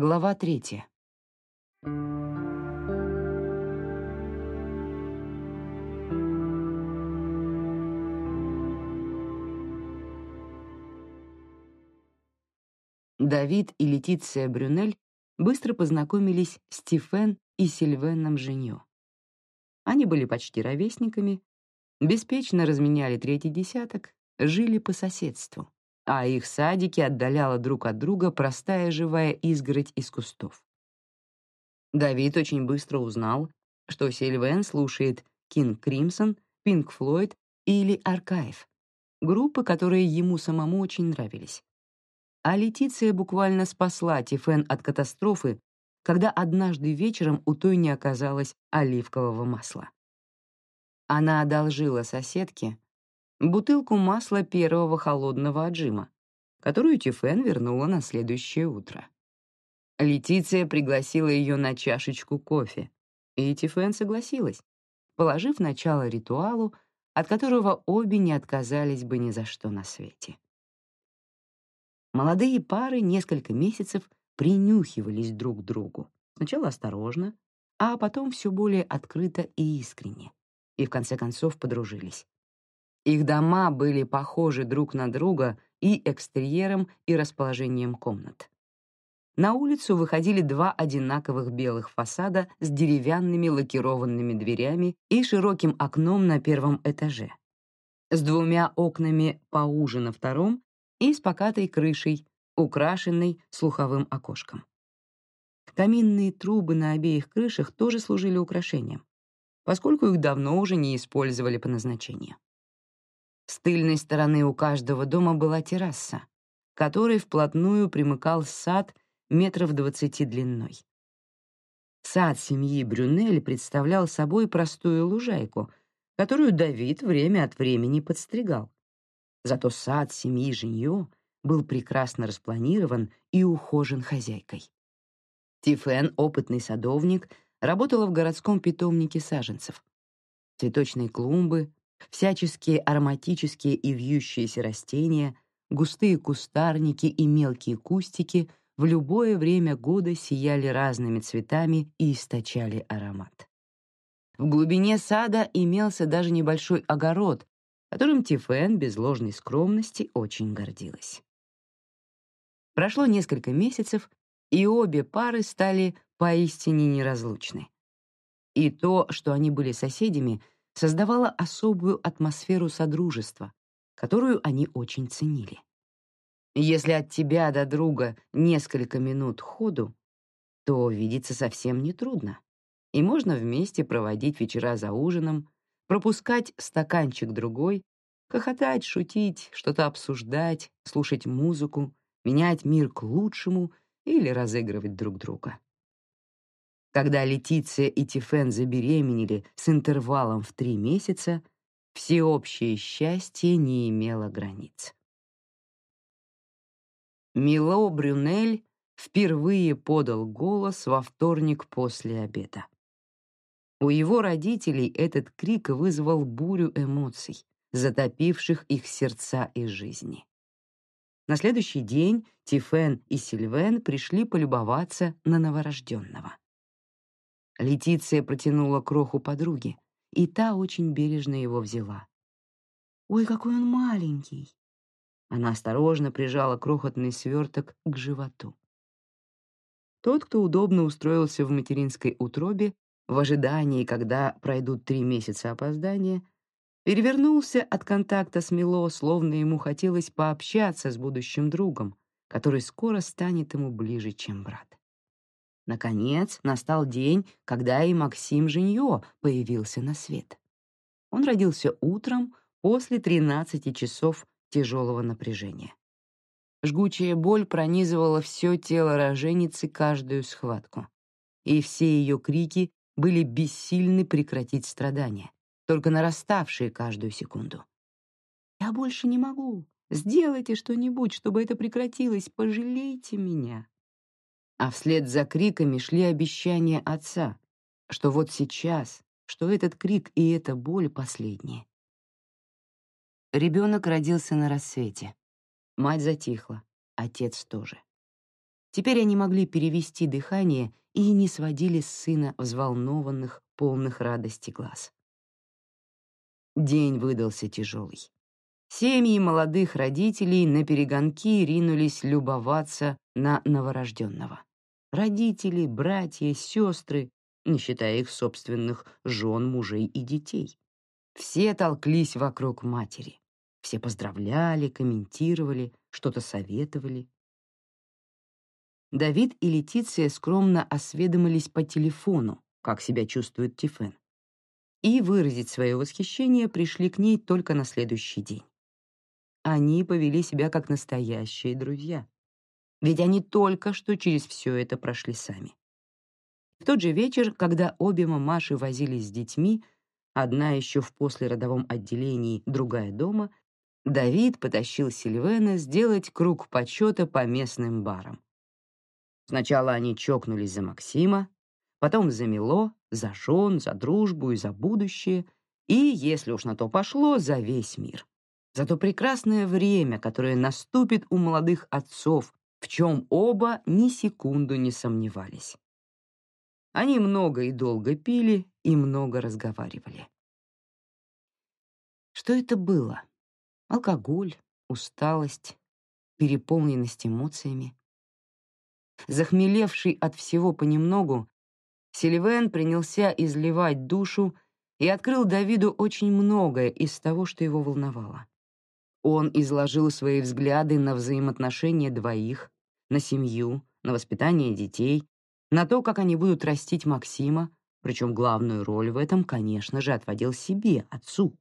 Глава третья. Давид и Летиция Брюнель быстро познакомились с Тифен и Сильвеном Женьо. Они были почти ровесниками, беспечно разменяли третий десяток, жили по соседству, а их садики отдаляла друг от друга простая живая изгородь из кустов. Давид очень быстро узнал, что Сильвен слушает Кинг Кримсон, Пинк Флойд или Аркаев, группы, которые ему самому очень нравились. А Летиция буквально спасла Тифен от катастрофы, когда однажды вечером у той не оказалось оливкового масла. Она одолжила соседке бутылку масла первого холодного отжима, которую Тифен вернула на следующее утро. Летиция пригласила ее на чашечку кофе, и Тифен согласилась, положив начало ритуалу, от которого обе не отказались бы ни за что на свете. Молодые пары несколько месяцев принюхивались друг к другу, сначала осторожно, а потом все более открыто и искренне, и в конце концов подружились. Их дома были похожи друг на друга и экстерьером, и расположением комнат. На улицу выходили два одинаковых белых фасада с деревянными лакированными дверями и широким окном на первом этаже, с двумя окнами поуже на втором и с покатой крышей, украшенной слуховым окошком. Каминные трубы на обеих крышах тоже служили украшением, поскольку их давно уже не использовали по назначению. С тыльной стороны у каждого дома была терраса, которой вплотную примыкал сад метров двадцати длиной. Сад семьи Брюнель представлял собой простую лужайку, которую Давид время от времени подстригал. Зато сад семьи Женьо был прекрасно распланирован и ухожен хозяйкой. Тифен, опытный садовник, работала в городском питомнике саженцев. Цветочные клумбы, всяческие ароматические и вьющиеся растения, густые кустарники и мелкие кустики в любое время года сияли разными цветами и источали аромат. В глубине сада имелся даже небольшой огород, которым Тифен без ложной скромности очень гордилась. Прошло несколько месяцев, и обе пары стали поистине неразлучны. И то, что они были соседями, создавало особую атмосферу содружества, которую они очень ценили. Если от тебя до друга несколько минут ходу, то видеться совсем нетрудно, и можно вместе проводить вечера за ужином, пропускать стаканчик другой, хохотать, шутить, что-то обсуждать, слушать музыку, менять мир к лучшему или разыгрывать друг друга. Когда Летиция и Тифен забеременели с интервалом в три месяца, всеобщее счастье не имело границ. Мило Брюнель впервые подал голос во вторник после обеда. У его родителей этот крик вызвал бурю эмоций, затопивших их сердца и жизни. На следующий день Тифен и Сильвен пришли полюбоваться на новорожденного. Летиция протянула кроху подруге, и та очень бережно его взяла. «Ой, какой он маленький!» Она осторожно прижала крохотный сверток к животу. Тот, кто удобно устроился в материнской утробе, в ожидании, когда пройдут три месяца опоздания, перевернулся от контакта с Мило, словно ему хотелось пообщаться с будущим другом, который скоро станет ему ближе, чем брат. Наконец, настал день, когда и Максим Женьё появился на свет. Он родился утром после 13 часов тяжелого напряжения. Жгучая боль пронизывала все тело роженицы каждую схватку, и все ее крики были бессильны прекратить страдания, только нараставшие каждую секунду. «Я больше не могу. Сделайте что-нибудь, чтобы это прекратилось. Пожалейте меня». А вслед за криками шли обещания отца, что вот сейчас, что этот крик и эта боль последние. Ребенок родился на рассвете. Мать затихла, отец тоже. Теперь они могли перевести дыхание и не сводили с сына взволнованных, полных радости глаз. День выдался тяжелый. Семьи молодых родителей на перегонки ринулись любоваться на новорожденного. Родители, братья, сестры, не считая их собственных жен, мужей и детей. Все толклись вокруг матери. Все поздравляли, комментировали, что-то советовали. Давид и Летиция скромно осведомились по телефону, как себя чувствует Тифен. И выразить свое восхищение пришли к ней только на следующий день. Они повели себя как настоящие друзья. Ведь они только что через все это прошли сами. В тот же вечер, когда обе мамаши возились с детьми, одна еще в послеродовом отделении, другая дома, Давид потащил Сильвена сделать круг почета по местным барам. Сначала они чокнулись за Максима, потом за Мило, за жен, за дружбу и за будущее, и, если уж на то пошло, за весь мир. За то прекрасное время, которое наступит у молодых отцов, в чем оба ни секунду не сомневались. Они много и долго пили и много разговаривали. Что это было? Алкоголь, усталость, переполненность эмоциями. Захмелевший от всего понемногу, Сильвен принялся изливать душу и открыл Давиду очень многое из того, что его волновало. Он изложил свои взгляды на взаимоотношения двоих, на семью, на воспитание детей, на то, как они будут растить Максима, причем главную роль в этом, конечно же, отводил себе, отцу.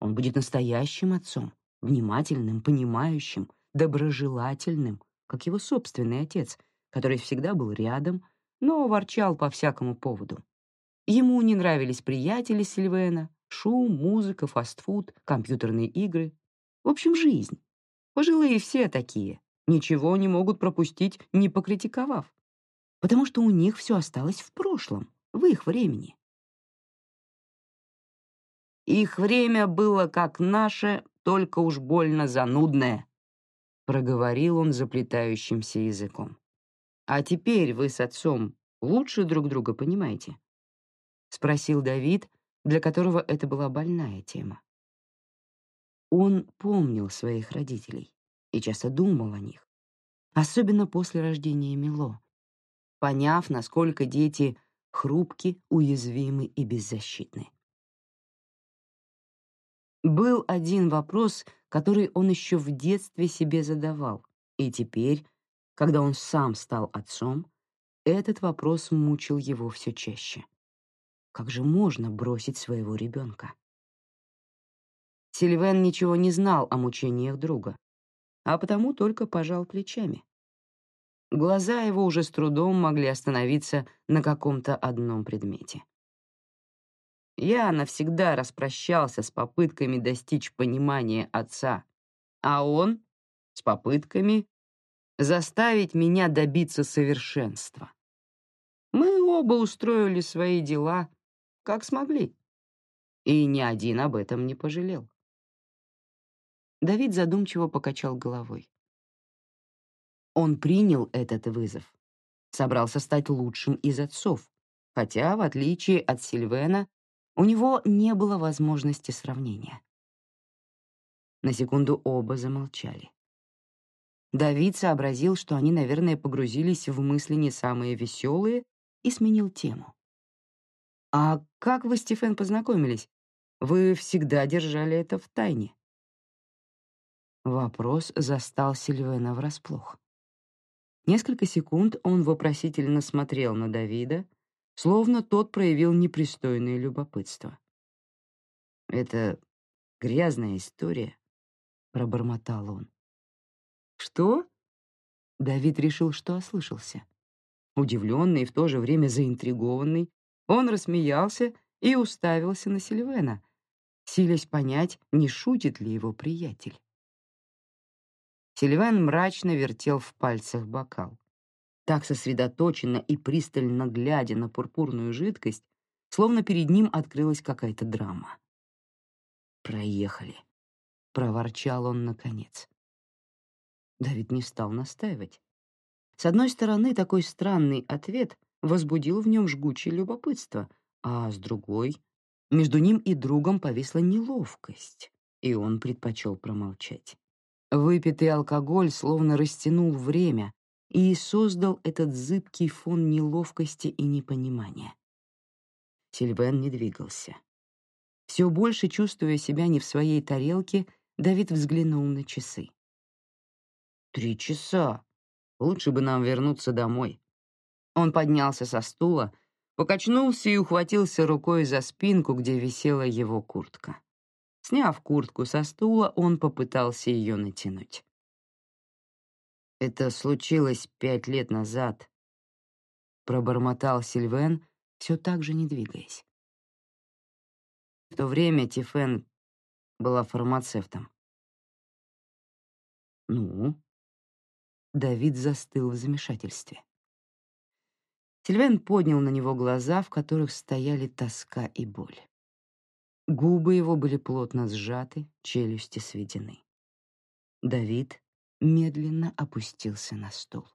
Он будет настоящим отцом, внимательным, понимающим, доброжелательным, как его собственный отец, который всегда был рядом, но ворчал по всякому поводу. Ему не нравились приятели Сильвена, шум, музыка, фастфуд, компьютерные игры. В общем, жизнь. Пожилые все такие, ничего не могут пропустить, не покритиковав. Потому что у них все осталось в прошлом, в их времени. Их время было как наше, только уж больно занудное, проговорил он заплетающимся языком. А теперь вы с отцом лучше друг друга понимаете? спросил Давид, для которого это была больная тема. Он помнил своих родителей и часто думал о них, особенно после рождения Мило, поняв, насколько дети хрупки, уязвимы и беззащитны. Был один вопрос, который он еще в детстве себе задавал, и теперь, когда он сам стал отцом, этот вопрос мучил его все чаще. Как же можно бросить своего ребенка? Сильвен ничего не знал о мучениях друга, а потому только пожал плечами. Глаза его уже с трудом могли остановиться на каком-то одном предмете. Я навсегда распрощался с попытками достичь понимания отца, а он — с попытками заставить меня добиться совершенства. Мы оба устроили свои дела, как смогли, и ни один об этом не пожалел. Давид задумчиво покачал головой. Он принял этот вызов, собрался стать лучшим из отцов, хотя, в отличие от Сильвена, у него не было возможности сравнения. На секунду оба замолчали. Давид сообразил, что они, наверное, погрузились в мысли не самые веселые, и сменил тему. «А как вы, Стефен, познакомились? Вы всегда держали это в тайне». Вопрос застал Сильвена врасплох. Несколько секунд он вопросительно смотрел на Давида, словно тот проявил непристойное любопытство. «Это грязная история», — пробормотал он. «Что?» Давид решил, что ослышался. Удивленный и в то же время заинтригованный, он рассмеялся и уставился на Сильвена, силясь понять, не шутит ли его приятель. Сильван мрачно вертел в пальцах бокал. Так сосредоточенно и пристально глядя на пурпурную жидкость, словно перед ним открылась какая-то драма. «Проехали», — проворчал он наконец. Давид не стал настаивать. С одной стороны, такой странный ответ возбудил в нем жгучее любопытство, а с другой — между ним и другом повисла неловкость, и он предпочел промолчать. Выпитый алкоголь словно растянул время и создал этот зыбкий фон неловкости и непонимания. Сильвен не двигался. Все больше чувствуя себя не в своей тарелке, Давид взглянул на часы. «Три часа. Лучше бы нам вернуться домой». Он поднялся со стула, покачнулся и ухватился рукой за спинку, где висела его куртка. Сняв куртку со стула, он попытался ее натянуть. «Это случилось пять лет назад», — пробормотал Сильвен, все так же не двигаясь. В то время Тифен была фармацевтом. «Ну?» Давид застыл в замешательстве. Сильвен поднял на него глаза, в которых стояли тоска и боль. Губы его были плотно сжаты, челюсти сведены. Давид медленно опустился на стул.